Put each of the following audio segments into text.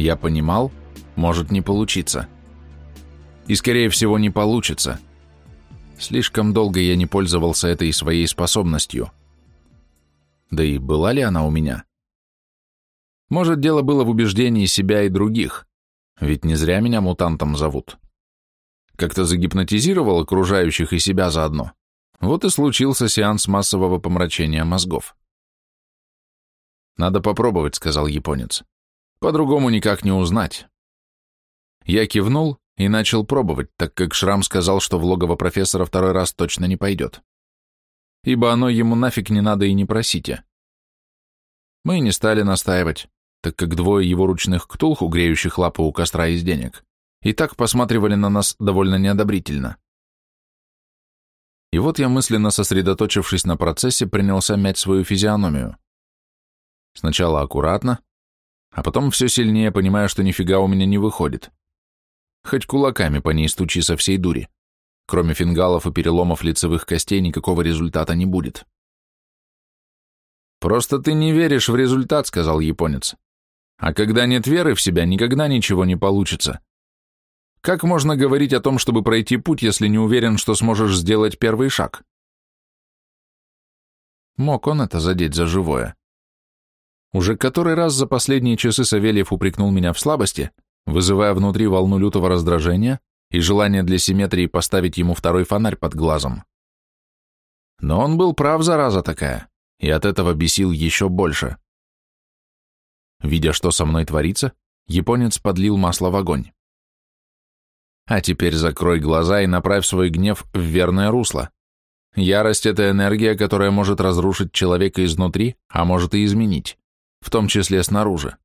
Я понимал, может не получиться. И, скорее всего, не получится. Слишком долго я не пользовался этой своей способностью. Да и была ли она у меня? Может, дело было в убеждении себя и других, ведь не зря меня мутантом зовут. Как-то загипнотизировал окружающих и себя заодно. Вот и случился сеанс массового помрачения мозгов. «Надо попробовать», — сказал японец. «По-другому никак не узнать». Я кивнул и начал пробовать, так как Шрам сказал, что в логово профессора второй раз точно не пойдет. Ибо оно ему нафиг не надо и не просите. Мы не стали настаивать, так как двое его ручных ктулху, греющих лапы у костра из денег, и так посматривали на нас довольно неодобрительно. И вот я, мысленно сосредоточившись на процессе, принялся мять свою физиономию. Сначала аккуратно, а потом все сильнее, понимая, что нифига у меня не выходит. Хоть кулаками по ней стучи со всей дури. Кроме фингалов и переломов лицевых костей никакого результата не будет. «Просто ты не веришь в результат», — сказал японец. «А когда нет веры в себя, никогда ничего не получится. Как можно говорить о том, чтобы пройти путь, если не уверен, что сможешь сделать первый шаг? Мог он это задеть за живое. Уже который раз за последние часы Савельев упрекнул меня в слабости, вызывая внутри волну лютого раздражения и желание для симметрии поставить ему второй фонарь под глазом. Но он был прав, зараза такая, и от этого бесил еще больше. Видя, что со мной творится, японец подлил масло в огонь. А теперь закрой глаза и направь свой гнев в верное русло. Ярость — это энергия, которая может разрушить человека изнутри, а может и изменить, в том числе снаружи.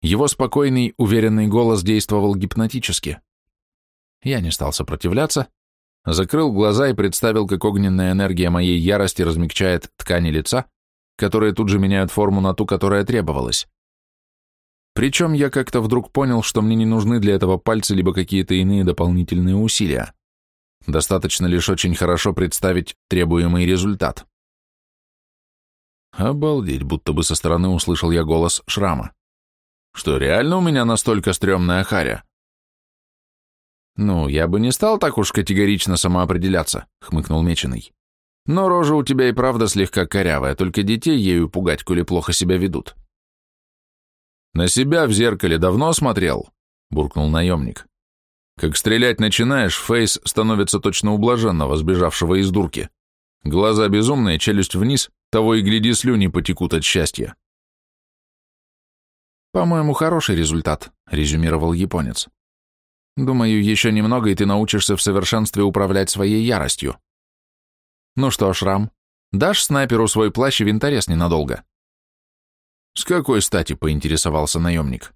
Его спокойный, уверенный голос действовал гипнотически. Я не стал сопротивляться, закрыл глаза и представил, как огненная энергия моей ярости размягчает ткани лица, которые тут же меняют форму на ту, которая требовалась. Причем я как-то вдруг понял, что мне не нужны для этого пальцы либо какие-то иные дополнительные усилия. Достаточно лишь очень хорошо представить требуемый результат. Обалдеть, будто бы со стороны услышал я голос Шрама. Что, реально у меня настолько стрёмная харя? Ну, я бы не стал так уж категорично самоопределяться, хмыкнул Меченый. Но рожа у тебя и правда слегка корявая, только детей ею пугать, коли плохо себя ведут. «На себя в зеркале давно смотрел?» — буркнул наемник. «Как стрелять начинаешь, Фейс становится точно ублаженного, сбежавшего из дурки. Глаза безумные, челюсть вниз, того и гляди, слюни потекут от счастья». «По-моему, хороший результат», — резюмировал японец. «Думаю, еще немного, и ты научишься в совершенстве управлять своей яростью. Ну что, Шрам, дашь снайперу свой плащ и винторез ненадолго?» «С какой стати?» — поинтересовался наемник.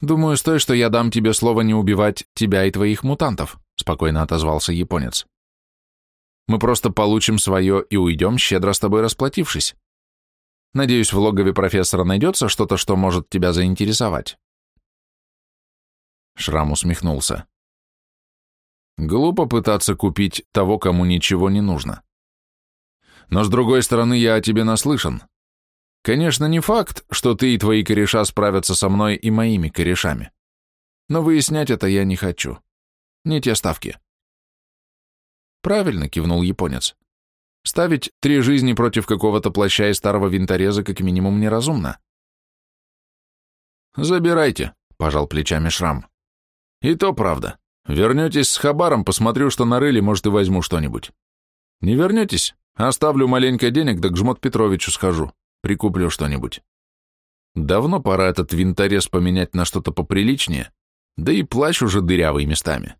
«Думаю, с той, что я дам тебе слово не убивать тебя и твоих мутантов», — спокойно отозвался японец. «Мы просто получим свое и уйдем, щедро с тобой расплатившись. Надеюсь, в логове профессора найдется что-то, что может тебя заинтересовать». Шрам усмехнулся. «Глупо пытаться купить того, кому ничего не нужно. Но, с другой стороны, я о тебе наслышан. Конечно, не факт, что ты и твои кореша справятся со мной и моими корешами. Но выяснять это я не хочу. Не те ставки. Правильно, кивнул японец. Ставить три жизни против какого-то плаща и старого винтореза как минимум неразумно. Забирайте, пожал плечами Шрам. И то правда. Вернетесь с хабаром, посмотрю, что нарыли, может, и возьму что-нибудь. Не вернетесь? Оставлю маленько денег, да к Жмот Петровичу схожу. Прикуплю что-нибудь. Давно пора этот винторез поменять на что-то поприличнее, да и плащ уже дырявый местами.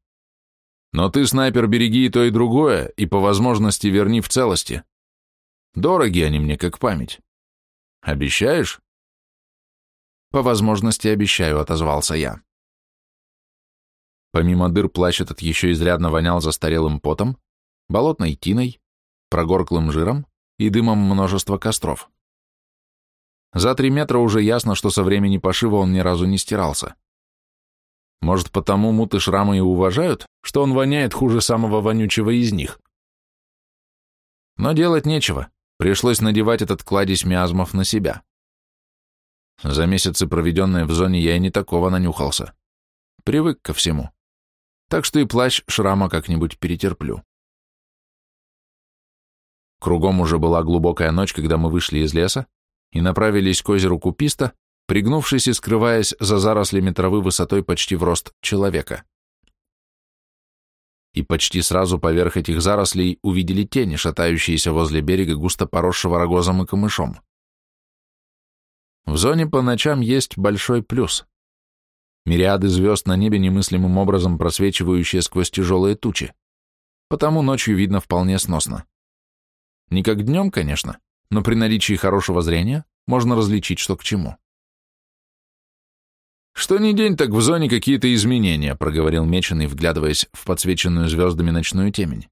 Но ты, снайпер, береги и то, и другое, и по возможности верни в целости. Дороги они мне, как память. Обещаешь? По возможности обещаю, отозвался я. Помимо дыр плащ этот еще изрядно вонял застарелым потом, болотной тиной, прогорклым жиром и дымом множества костров. За три метра уже ясно, что со времени пошива он ни разу не стирался. Может, потому муты шрамы и уважают, что он воняет хуже самого вонючего из них. Но делать нечего, пришлось надевать этот кладезь миазмов на себя. За месяцы, проведенные в зоне, я и не такого нанюхался. Привык ко всему. Так что и плащ шрама как-нибудь перетерплю. Кругом уже была глубокая ночь, когда мы вышли из леса и направились к озеру Куписта, пригнувшись и скрываясь за зарослями травы высотой почти в рост человека. И почти сразу поверх этих зарослей увидели тени, шатающиеся возле берега, густо поросшего рогозом и камышом. В зоне по ночам есть большой плюс. Мириады звезд на небе немыслимым образом просвечивающие сквозь тяжелые тучи. Потому ночью видно вполне сносно. Не как днем, конечно, но при наличии хорошего зрения можно различить, что к чему. «Что ни день, так в зоне какие-то изменения», — проговорил Меченый, вглядываясь в подсвеченную звездами ночную темень.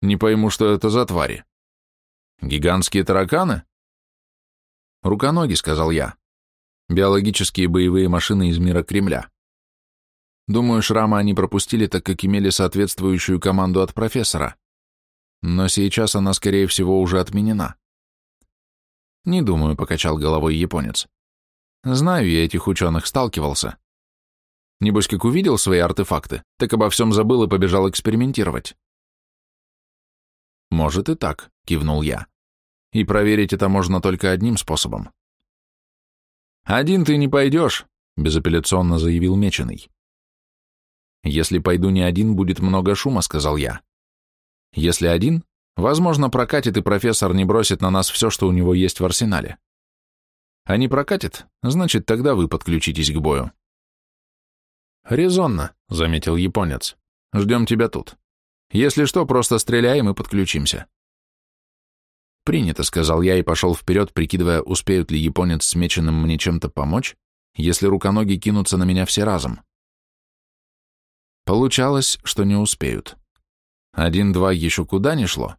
«Не пойму, что это за твари. Гигантские тараканы?» «Руконоги», — сказал я. «Биологические боевые машины из мира Кремля. Думаю, шрама они пропустили, так как имели соответствующую команду от профессора. Но сейчас она, скорее всего, уже отменена». «Не думаю», — покачал головой японец. «Знаю я этих ученых, сталкивался. Небось, как увидел свои артефакты, так обо всем забыл и побежал экспериментировать». «Может и так», — кивнул я. И проверить это можно только одним способом. «Один ты не пойдешь», — безапелляционно заявил Меченый. «Если пойду не один, будет много шума», — сказал я. «Если один, возможно, прокатит, и профессор не бросит на нас все, что у него есть в арсенале. А не прокатит, значит, тогда вы подключитесь к бою». «Резонно», — заметил японец. «Ждем тебя тут. Если что, просто стреляем и подключимся». «Принято», — сказал я и пошел вперед, прикидывая, успеют ли японец с меченым мне чем-то помочь, если руконоги кинутся на меня все разом. Получалось, что не успеют. Один-два еще куда ни шло,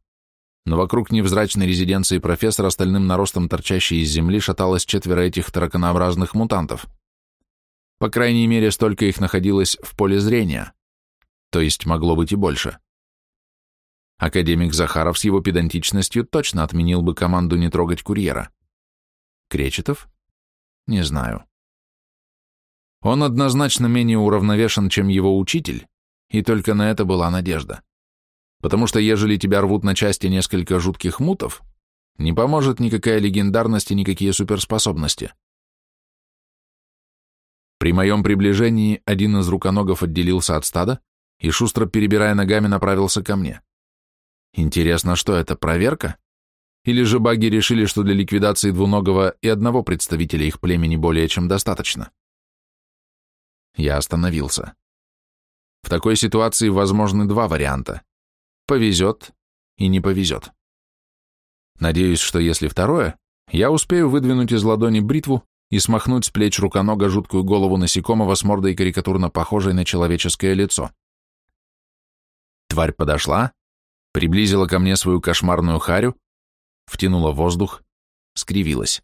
но вокруг невзрачной резиденции профессора остальным наростом торчащей из земли шаталось четверо этих тараканообразных мутантов. По крайней мере, столько их находилось в поле зрения, то есть могло быть и больше. Академик Захаров с его педантичностью точно отменил бы команду не трогать курьера. Кречетов? Не знаю. Он однозначно менее уравновешен, чем его учитель, и только на это была надежда. Потому что ежели тебя рвут на части несколько жутких мутов, не поможет никакая легендарность и никакие суперспособности. При моем приближении один из руконогов отделился от стада и, шустро перебирая ногами, направился ко мне. Интересно, что это, проверка? Или же баги решили, что для ликвидации двуногого и одного представителя их племени более чем достаточно? Я остановился. В такой ситуации возможны два варианта. Повезет и не повезет. Надеюсь, что если второе, я успею выдвинуть из ладони бритву и смахнуть с плеч руконога жуткую голову насекомого с мордой карикатурно похожей на человеческое лицо. Тварь подошла, приблизила ко мне свою кошмарную харю, втянула воздух, скривилась.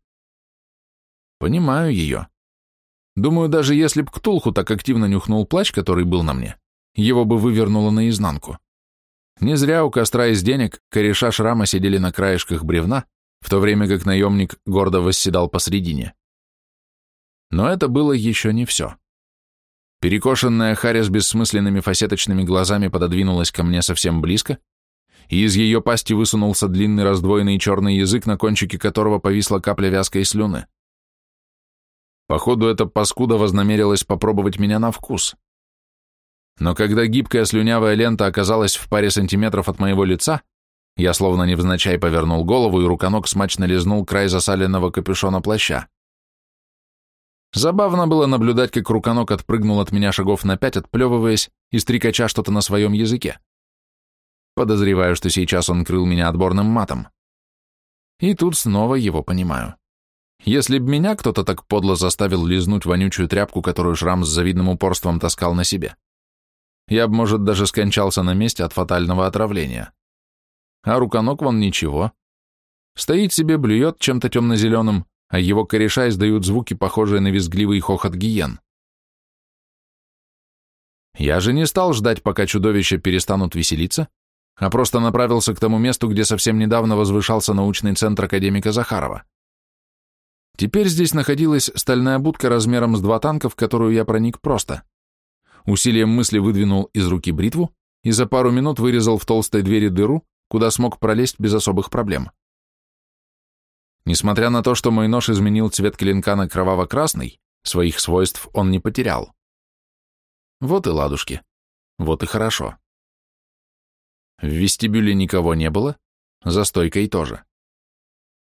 Понимаю ее. Думаю, даже если б Ктулху так активно нюхнул плащ, который был на мне, его бы вывернуло наизнанку. Не зря у костра из денег кореша шрама сидели на краешках бревна, в то время как наемник гордо восседал посредине. Но это было еще не все. Перекошенная Харя с бессмысленными фасеточными глазами пододвинулась ко мне совсем близко, и из ее пасти высунулся длинный раздвоенный черный язык, на кончике которого повисла капля вязкой слюны. Походу, эта паскуда вознамерилась попробовать меня на вкус. Но когда гибкая слюнявая лента оказалась в паре сантиметров от моего лица, я словно невзначай повернул голову, и руконог смачно лизнул край засаленного капюшона плаща. Забавно было наблюдать, как руконог отпрыгнул от меня шагов на пять, отплевываясь и стрекача что-то на своем языке. Подозреваю, что сейчас он крыл меня отборным матом. И тут снова его понимаю. Если б меня кто-то так подло заставил лизнуть вонючую тряпку, которую Шрам с завидным упорством таскал на себе, я бы, может, даже скончался на месте от фатального отравления. А руконок вон ничего. Стоит себе, блюет чем-то темно-зеленым, а его кореша издают звуки, похожие на визгливый хохот гиен. Я же не стал ждать, пока чудовища перестанут веселиться, а просто направился к тому месту, где совсем недавно возвышался научный центр академика Захарова. Теперь здесь находилась стальная будка размером с два танка, в которую я проник просто. Усилием мысли выдвинул из руки бритву и за пару минут вырезал в толстой двери дыру, куда смог пролезть без особых проблем. Несмотря на то, что мой нож изменил цвет клинка на кроваво-красный, своих свойств он не потерял. Вот и ладушки. Вот и хорошо. В вестибюле никого не было, за стойкой тоже.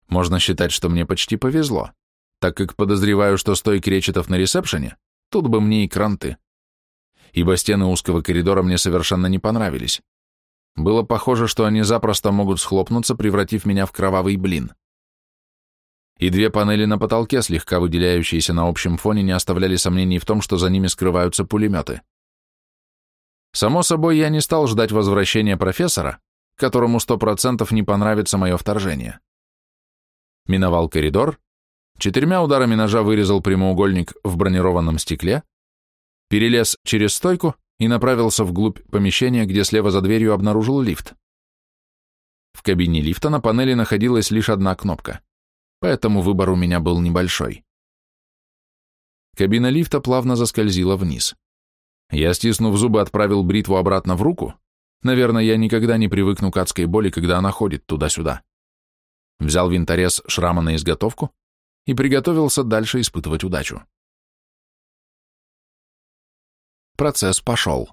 Можно считать, что мне почти повезло, так как подозреваю, что стойки речетов на ресепшене, тут бы мне и кранты. Ибо стены узкого коридора мне совершенно не понравились. Было похоже, что они запросто могут схлопнуться, превратив меня в кровавый блин. И две панели на потолке, слегка выделяющиеся на общем фоне, не оставляли сомнений в том, что за ними скрываются пулеметы. Само собой, я не стал ждать возвращения профессора, которому сто процентов не понравится мое вторжение. Миновал коридор, четырьмя ударами ножа вырезал прямоугольник в бронированном стекле, перелез через стойку и направился вглубь помещения, где слева за дверью обнаружил лифт. В кабине лифта на панели находилась лишь одна кнопка, поэтому выбор у меня был небольшой. Кабина лифта плавно заскользила вниз. Я, стиснув зубы, отправил бритву обратно в руку. Наверное, я никогда не привыкну к адской боли, когда она ходит туда-сюда. Взял винторез шрама на изготовку и приготовился дальше испытывать удачу. Процесс пошел.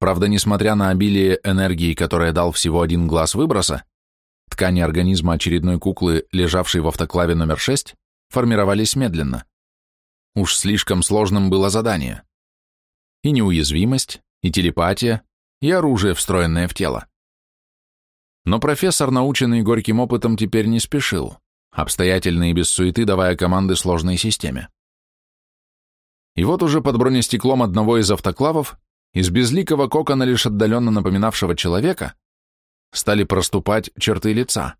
Правда, несмотря на обилие энергии, которое дал всего один глаз выброса, ткани организма очередной куклы, лежавшей в автоклаве номер 6, формировались медленно. Уж слишком сложным было задание и неуязвимость, и телепатия, и оружие, встроенное в тело. Но профессор, наученный горьким опытом, теперь не спешил, обстоятельно и без суеты давая команды сложной системе. И вот уже под бронестеклом одного из автоклавов, из безликого кокона, лишь отдаленно напоминавшего человека, стали проступать черты лица.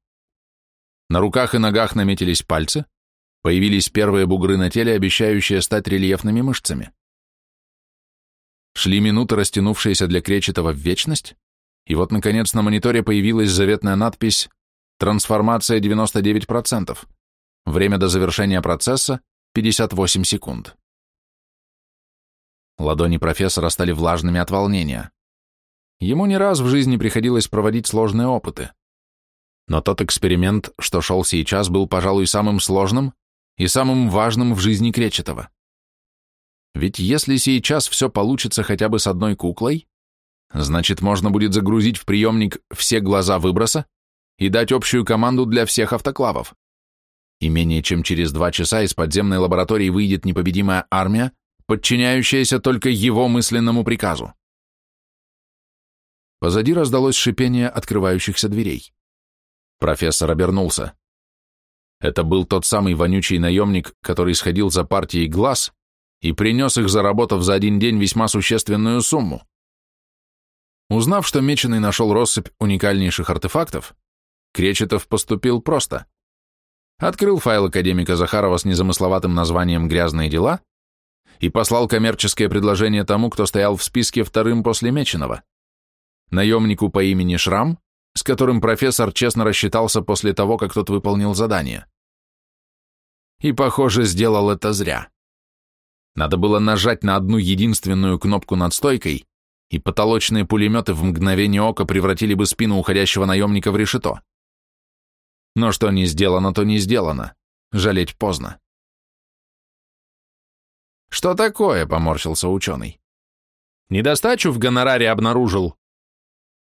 На руках и ногах наметились пальцы, появились первые бугры на теле, обещающие стать рельефными мышцами. Шли минуты, растянувшиеся для Кречетова в вечность, и вот, наконец, на мониторе появилась заветная надпись «Трансформация 99%. Время до завершения процесса 58 секунд». Ладони профессора стали влажными от волнения. Ему не раз в жизни приходилось проводить сложные опыты. Но тот эксперимент, что шел сейчас, был, пожалуй, самым сложным и самым важным в жизни Кречетова. Ведь если сейчас все получится хотя бы с одной куклой, значит, можно будет загрузить в приемник все глаза выброса и дать общую команду для всех автоклавов. И менее чем через два часа из подземной лаборатории выйдет непобедимая армия, подчиняющаяся только его мысленному приказу. Позади раздалось шипение открывающихся дверей. Профессор обернулся. Это был тот самый вонючий наемник, который сходил за партией глаз и принес их, заработав за один день весьма существенную сумму. Узнав, что Меченый нашел россыпь уникальнейших артефактов, Кречетов поступил просто. Открыл файл академика Захарова с незамысловатым названием «Грязные дела» и послал коммерческое предложение тому, кто стоял в списке вторым после Меченого, наемнику по имени Шрам, с которым профессор честно рассчитался после того, как тот выполнил задание. И, похоже, сделал это зря. Надо было нажать на одну единственную кнопку над стойкой, и потолочные пулеметы в мгновение ока превратили бы спину уходящего наемника в решето. Но что не сделано, то не сделано. Жалеть поздно. «Что такое?» — поморщился ученый. «Недостачу в гонораре обнаружил».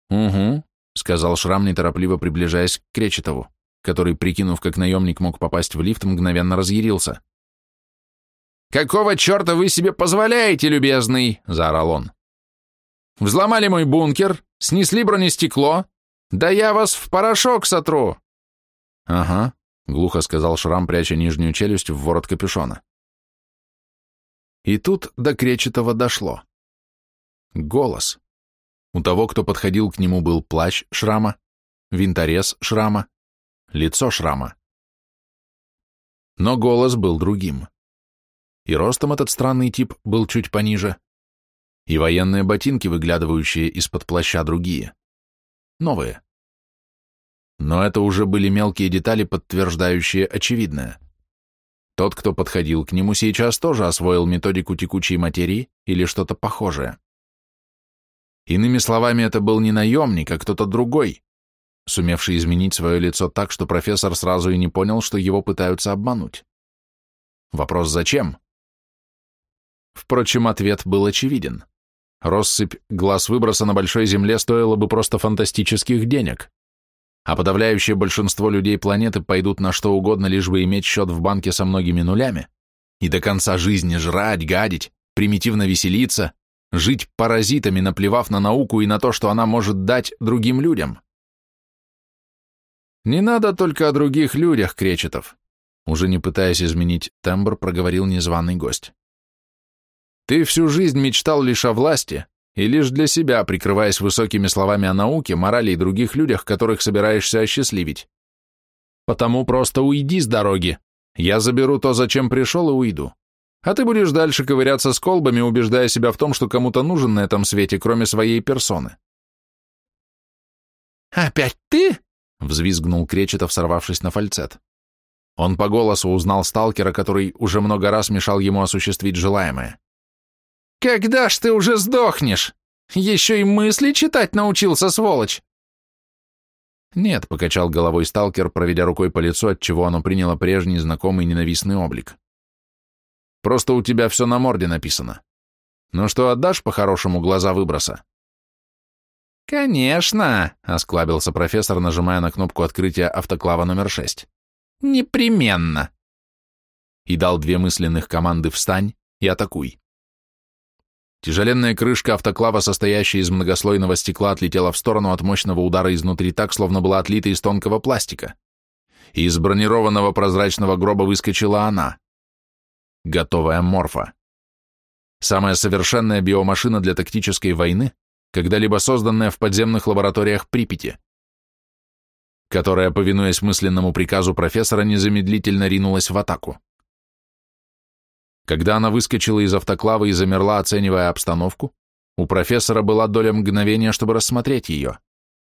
«Угу», — сказал Шрам, неторопливо приближаясь к Кречетову, который, прикинув, как наемник мог попасть в лифт, мгновенно разъярился. «Какого черта вы себе позволяете, любезный?» — заорал он. «Взломали мой бункер, снесли бронестекло. Да я вас в порошок сотру!» «Ага», — глухо сказал Шрам, пряча нижнюю челюсть в ворот капюшона. И тут до Кречетова дошло. Голос. У того, кто подходил к нему, был плащ Шрама, винторез Шрама, лицо Шрама. Но голос был другим и ростом этот странный тип был чуть пониже, и военные ботинки, выглядывающие из-под плаща, другие. Новые. Но это уже были мелкие детали, подтверждающие очевидное. Тот, кто подходил к нему, сейчас тоже освоил методику текучей материи или что-то похожее. Иными словами, это был не наемник, а кто-то другой, сумевший изменить свое лицо так, что профессор сразу и не понял, что его пытаются обмануть. Вопрос «зачем?» Впрочем, ответ был очевиден. Россыпь глаз выброса на большой земле стоила бы просто фантастических денег. А подавляющее большинство людей планеты пойдут на что угодно, лишь бы иметь счет в банке со многими нулями и до конца жизни жрать, гадить, примитивно веселиться, жить паразитами, наплевав на науку и на то, что она может дать другим людям. «Не надо только о других людях, Кречетов», уже не пытаясь изменить тембр, проговорил незваный гость. «Ты всю жизнь мечтал лишь о власти, и лишь для себя, прикрываясь высокими словами о науке, морали и других людях, которых собираешься осчастливить. Потому просто уйди с дороги. Я заберу то, зачем пришел, и уйду. А ты будешь дальше ковыряться с колбами, убеждая себя в том, что кому-то нужен на этом свете, кроме своей персоны. «Опять ты?» Взвизгнул Кречетов, сорвавшись на фальцет. Он по голосу узнал сталкера, который уже много раз мешал ему осуществить желаемое. «Когда ж ты уже сдохнешь? Еще и мысли читать научился, сволочь!» «Нет», — покачал головой сталкер, проведя рукой по лицу, отчего оно приняло прежний знакомый ненавистный облик. «Просто у тебя все на морде написано. Ну что, отдашь по-хорошему глаза выброса?» «Конечно!» — осклабился профессор, нажимая на кнопку открытия автоклава номер шесть. «Непременно!» И дал две мысленных команды «Встань» и «Атакуй». Тяжеленная крышка автоклава, состоящая из многослойного стекла, отлетела в сторону от мощного удара изнутри так, словно была отлита из тонкого пластика. И из бронированного прозрачного гроба выскочила она. Готовая морфа. Самая совершенная биомашина для тактической войны, когда-либо созданная в подземных лабораториях Припяти, которая, повинуясь мысленному приказу профессора, незамедлительно ринулась в атаку. Когда она выскочила из автоклава и замерла, оценивая обстановку, у профессора была доля мгновения, чтобы рассмотреть ее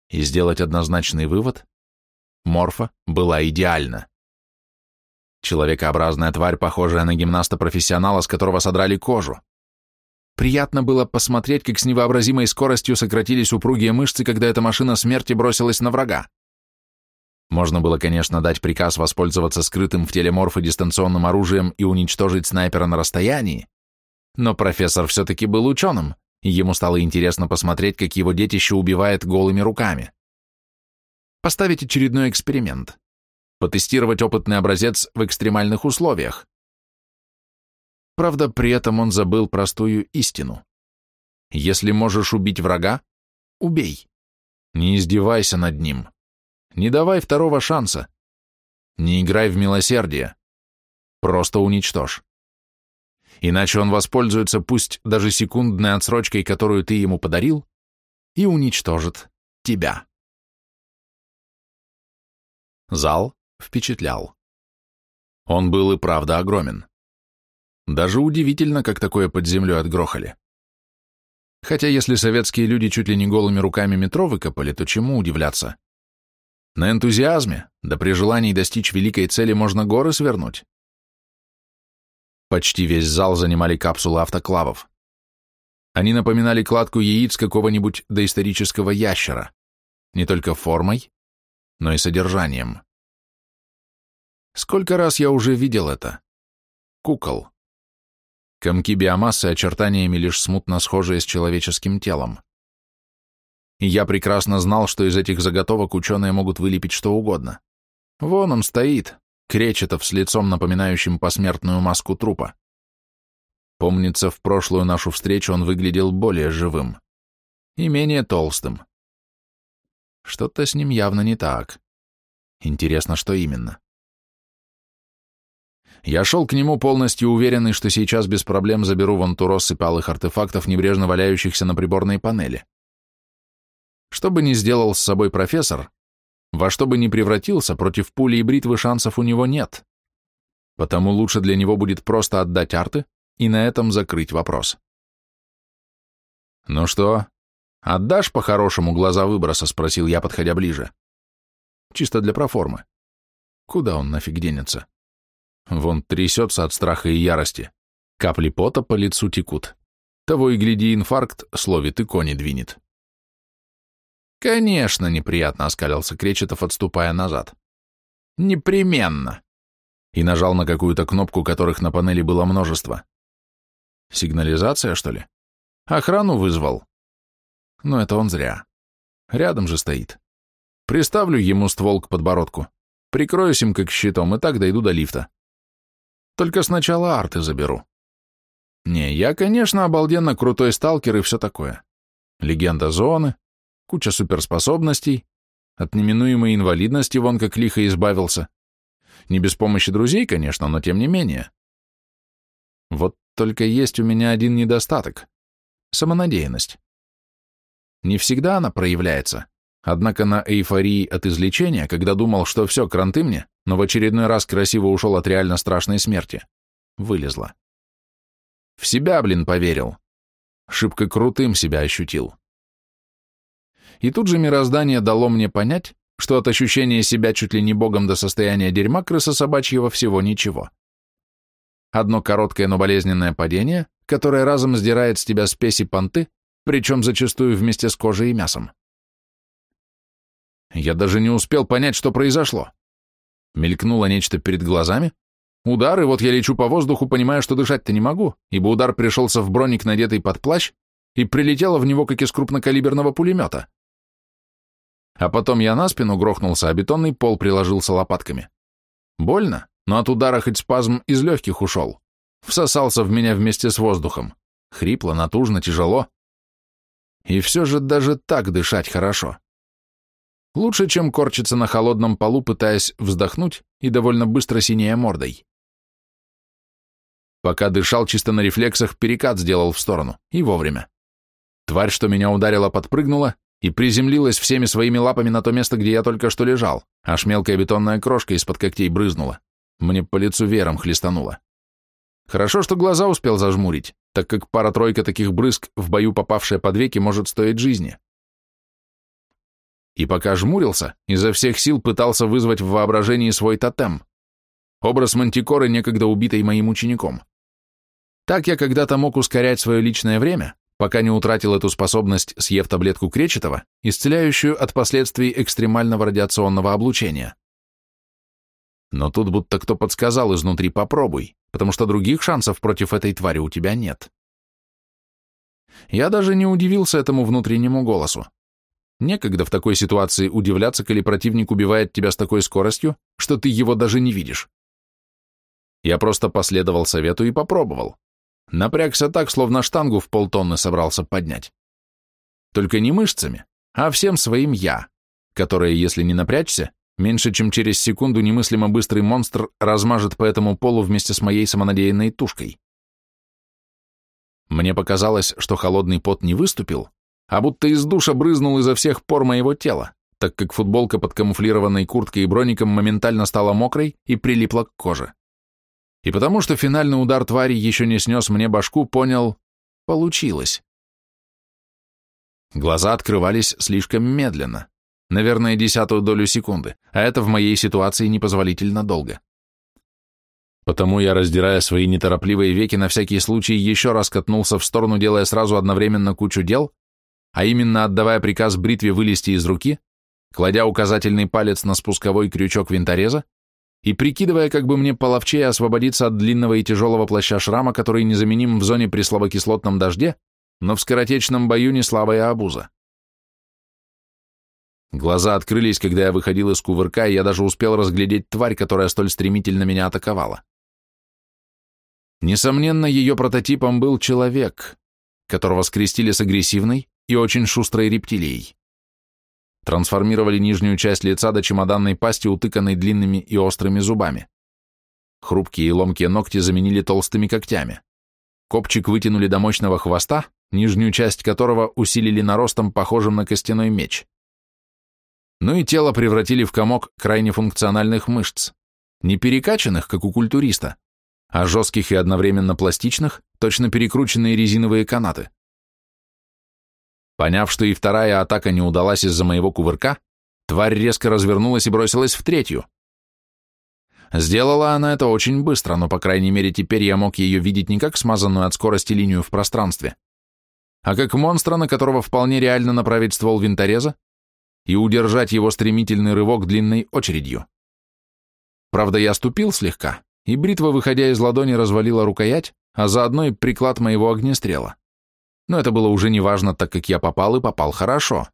и сделать однозначный вывод – Морфа была идеальна. Человекообразная тварь, похожая на гимнаста-профессионала, с которого содрали кожу. Приятно было посмотреть, как с невообразимой скоростью сократились упругие мышцы, когда эта машина смерти бросилась на врага. Можно было, конечно, дать приказ воспользоваться скрытым в теле морфа дистанционным оружием и уничтожить снайпера на расстоянии, но профессор все-таки был ученым, и ему стало интересно посмотреть, как его детище убивает голыми руками. Поставить очередной эксперимент. Потестировать опытный образец в экстремальных условиях. Правда, при этом он забыл простую истину. Если можешь убить врага, убей. Не издевайся над ним. Не давай второго шанса. Не играй в милосердие. Просто уничтожь. Иначе он воспользуется пусть даже секундной отсрочкой, которую ты ему подарил, и уничтожит тебя. Зал впечатлял. Он был и правда огромен. Даже удивительно, как такое под землей отгрохали. Хотя если советские люди чуть ли не голыми руками метро выкопали, то чему удивляться? На энтузиазме, да при желании достичь великой цели можно горы свернуть. Почти весь зал занимали капсулы автоклавов. Они напоминали кладку яиц какого-нибудь доисторического ящера, не только формой, но и содержанием. Сколько раз я уже видел это? Кукол. Комки биомассы очертаниями лишь смутно схожие с человеческим телом. И я прекрасно знал, что из этих заготовок ученые могут вылепить что угодно. Вон он стоит, Кречетов с лицом, напоминающим посмертную маску трупа. Помнится, в прошлую нашу встречу он выглядел более живым и менее толстым. Что-то с ним явно не так. Интересно, что именно. Я шел к нему полностью уверенный, что сейчас без проблем заберу вон ту россыпь алых артефактов, небрежно валяющихся на приборной панели. Что бы ни сделал с собой профессор, во что бы ни превратился, против пули и бритвы шансов у него нет. Потому лучше для него будет просто отдать арты и на этом закрыть вопрос. «Ну что, отдашь по-хорошему глаза выброса?» — спросил я, подходя ближе. Чисто для проформы. Куда он нафиг денется? Вон трясется от страха и ярости. Капли пота по лицу текут. Того и гляди, инфаркт словит и кони двинет. Конечно, неприятно оскалился Кречетов, отступая назад. Непременно. И нажал на какую-то кнопку, которых на панели было множество. Сигнализация, что ли? Охрану вызвал. Но это он зря. Рядом же стоит. Приставлю ему ствол к подбородку. Прикроюсь им как щитом, и так дойду до лифта. Только сначала арты заберу. Не, я, конечно, обалденно крутой сталкер и все такое. Легенда зоны, куча суперспособностей, от неминуемой инвалидности вон как лихо избавился. Не без помощи друзей, конечно, но тем не менее. Вот только есть у меня один недостаток — самонадеянность. Не всегда она проявляется, однако на эйфории от излечения, когда думал, что все, кранты мне, но в очередной раз красиво ушел от реально страшной смерти, вылезла. В себя, блин, поверил. Шибко крутым себя ощутил. И тут же мироздание дало мне понять, что от ощущения себя чуть ли не богом до состояния дерьма крыса собачьего всего ничего. Одно короткое, но болезненное падение, которое разом сдирает с тебя спесь и понты, причем зачастую вместе с кожей и мясом. Я даже не успел понять, что произошло. Мелькнуло нечто перед глазами, удар, и вот я лечу по воздуху, понимая, что дышать-то не могу, ибо удар пришелся в броник, надетый под плащ, и прилетело в него, как из крупнокалиберного пулемета. А потом я на спину грохнулся, а бетонный пол приложился лопатками. Больно, но от удара хоть спазм из легких ушел. Всосался в меня вместе с воздухом. Хрипло, натужно, тяжело. И все же даже так дышать хорошо. Лучше, чем корчиться на холодном полу, пытаясь вздохнуть и довольно быстро синея мордой. Пока дышал, чисто на рефлексах перекат сделал в сторону, и вовремя. Тварь, что меня ударила, подпрыгнула и приземлилась всеми своими лапами на то место, где я только что лежал, аж мелкая бетонная крошка из-под когтей брызнула. Мне по лицу вером хлестануло. Хорошо, что глаза успел зажмурить, так как пара-тройка таких брызг, в бою попавшая под веки, может стоить жизни. И пока жмурился, изо всех сил пытался вызвать в воображении свой тотем. Образ мантикоры, некогда убитой моим учеником. Так я когда-то мог ускорять свое личное время, пока не утратил эту способность, съев таблетку Кречетова, исцеляющую от последствий экстремального радиационного облучения. Но тут будто кто подсказал изнутри «попробуй», потому что других шансов против этой твари у тебя нет. Я даже не удивился этому внутреннему голосу. Некогда в такой ситуации удивляться, коли противник убивает тебя с такой скоростью, что ты его даже не видишь. Я просто последовал совету и попробовал. Напрягся так, словно штангу в полтонны собрался поднять. Только не мышцами, а всем своим «я», которое, если не напрячься, Меньше чем через секунду немыслимо быстрый монстр размажет по этому полу вместе с моей самонадеянной тушкой. Мне показалось, что холодный пот не выступил, а будто из душа брызнул изо всех пор моего тела, так как футболка под камуфлированной курткой и броником моментально стала мокрой и прилипла к коже. И потому что финальный удар твари еще не снес мне башку, понял — получилось. Глаза открывались слишком медленно. Наверное, десятую долю секунды, а это в моей ситуации непозволительно долго. Потому я, раздирая свои неторопливые веки, на всякий случай еще раз катнулся в сторону, делая сразу одновременно кучу дел, а именно отдавая приказ бритве вылезти из руки, кладя указательный палец на спусковой крючок винтореза и прикидывая, как бы мне половчее освободиться от длинного и тяжелого плаща шрама, который незаменим в зоне при слабокислотном дожде, но в скоротечном бою не слабая обуза. Глаза открылись, когда я выходил из кувырка, и я даже успел разглядеть тварь, которая столь стремительно меня атаковала. Несомненно, ее прототипом был человек, которого скрестили с агрессивной и очень шустрой рептилией. Трансформировали нижнюю часть лица до чемоданной пасти, утыканной длинными и острыми зубами. Хрупкие и ломкие ногти заменили толстыми когтями. Копчик вытянули до мощного хвоста, нижнюю часть которого усилили наростом, похожим на костяной меч ну и тело превратили в комок крайне функциональных мышц, не перекачанных, как у культуриста, а жестких и одновременно пластичных, точно перекрученные резиновые канаты. Поняв, что и вторая атака не удалась из-за моего кувырка, тварь резко развернулась и бросилась в третью. Сделала она это очень быстро, но, по крайней мере, теперь я мог ее видеть не как смазанную от скорости линию в пространстве, а как монстра, на которого вполне реально направить ствол винтореза и удержать его стремительный рывок длинной очередью. Правда, я ступил слегка, и бритва, выходя из ладони, развалила рукоять, а заодно и приклад моего огнестрела. Но это было уже не важно, так как я попал и попал хорошо.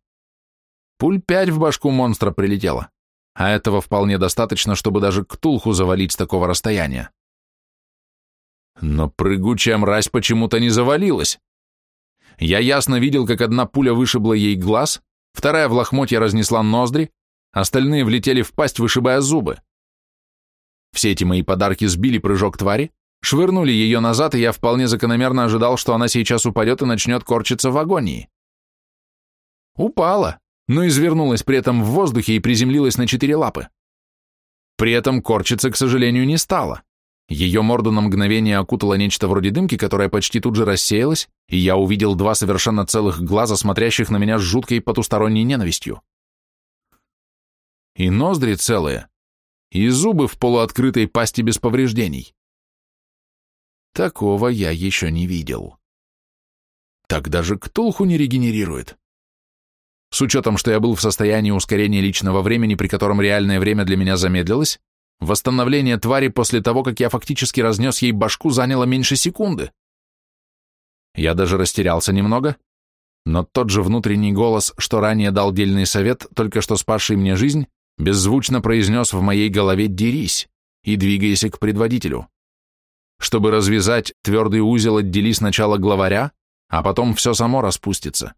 Пуль пять в башку монстра прилетело, а этого вполне достаточно, чтобы даже ктулху завалить с такого расстояния. Но прыгучая мразь почему-то не завалилась. Я ясно видел, как одна пуля вышибла ей глаз, вторая в лохмотье разнесла ноздри, остальные влетели в пасть, вышибая зубы. Все эти мои подарки сбили прыжок твари, швырнули ее назад, и я вполне закономерно ожидал, что она сейчас упадет и начнет корчиться в агонии. Упала, но извернулась при этом в воздухе и приземлилась на четыре лапы. При этом корчиться, к сожалению, не стала. Ее морду на мгновение окутало нечто вроде дымки, которая почти тут же рассеялась, и я увидел два совершенно целых глаза, смотрящих на меня с жуткой потусторонней ненавистью. И ноздри целые, и зубы в полуоткрытой пасти без повреждений. Такого я еще не видел. Так даже ктулху не регенерирует. С учетом, что я был в состоянии ускорения личного времени, при котором реальное время для меня замедлилось, восстановление твари после того, как я фактически разнес ей башку, заняло меньше секунды. Я даже растерялся немного, но тот же внутренний голос, что ранее дал дельный совет, только что спасший мне жизнь, беззвучно произнес в моей голове «дерись» и двигайся к предводителю. Чтобы развязать твердый узел, отдели сначала главаря, а потом все само распустится.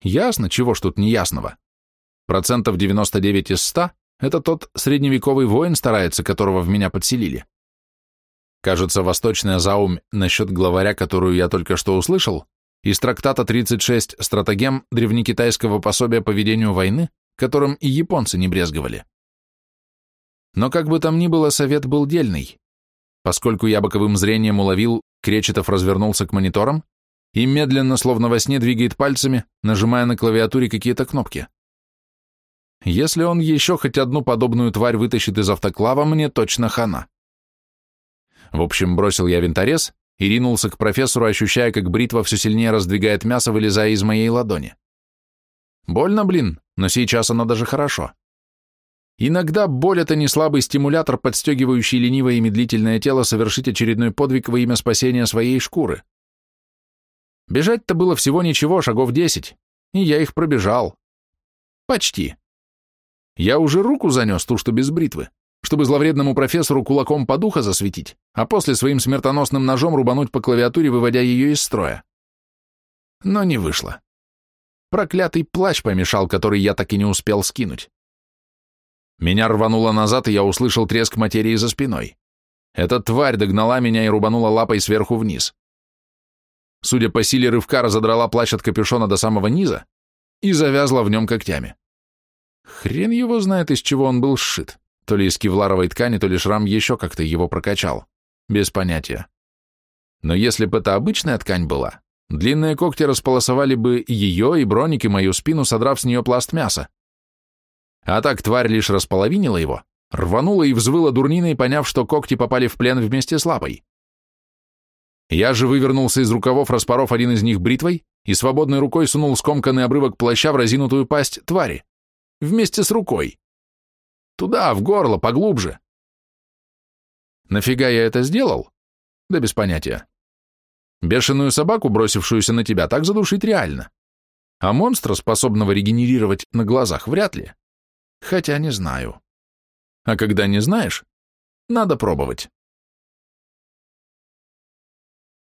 Ясно, чего ж тут неясного. Процентов 99 из 100 — это тот средневековый воин старается, которого в меня подселили. Кажется, восточная заумь насчет главаря, которую я только что услышал, из трактата 36 «Стратегем» древнекитайского пособия по ведению войны, которым и японцы не брезговали. Но как бы там ни было, совет был дельный. Поскольку я боковым зрением уловил, Кречетов развернулся к мониторам и медленно, словно во сне, двигает пальцами, нажимая на клавиатуре какие-то кнопки. Если он еще хоть одну подобную тварь вытащит из автоклава, мне точно хана. В общем, бросил я винторез и ринулся к профессору, ощущая, как бритва все сильнее раздвигает мясо, вылезая из моей ладони. Больно, блин, но сейчас оно даже хорошо. Иногда боль — это не слабый стимулятор, подстегивающий ленивое и медлительное тело совершить очередной подвиг во имя спасения своей шкуры. Бежать-то было всего ничего, шагов десять, и я их пробежал. Почти. Я уже руку занес, ту, что без бритвы, чтобы зловредному профессору кулаком по духа засветить, а после своим смертоносным ножом рубануть по клавиатуре, выводя ее из строя. Но не вышло. Проклятый плащ помешал, который я так и не успел скинуть. Меня рвануло назад, и я услышал треск материи за спиной. Эта тварь догнала меня и рубанула лапой сверху вниз. Судя по силе рывка, разодрала плащ от капюшона до самого низа и завязла в нем когтями. Хрен его знает, из чего он был сшит. То ли из кевларовой ткани, то ли шрам еще как-то его прокачал. Без понятия. Но если бы это обычная ткань была, Длинные когти располосовали бы ее и броник, и мою спину, содрав с нее пласт мяса. А так тварь лишь располовинила его, рванула и взвыла дурниной, поняв, что когти попали в плен вместе с лапой. Я же вывернулся из рукавов, распоров один из них бритвой, и свободной рукой сунул скомканный обрывок плаща в разинутую пасть твари. Вместе с рукой. Туда, в горло, поглубже. Нафига я это сделал? Да без понятия. Бешеную собаку, бросившуюся на тебя, так задушить реально. А монстра, способного регенерировать на глазах, вряд ли. Хотя не знаю. А когда не знаешь, надо пробовать.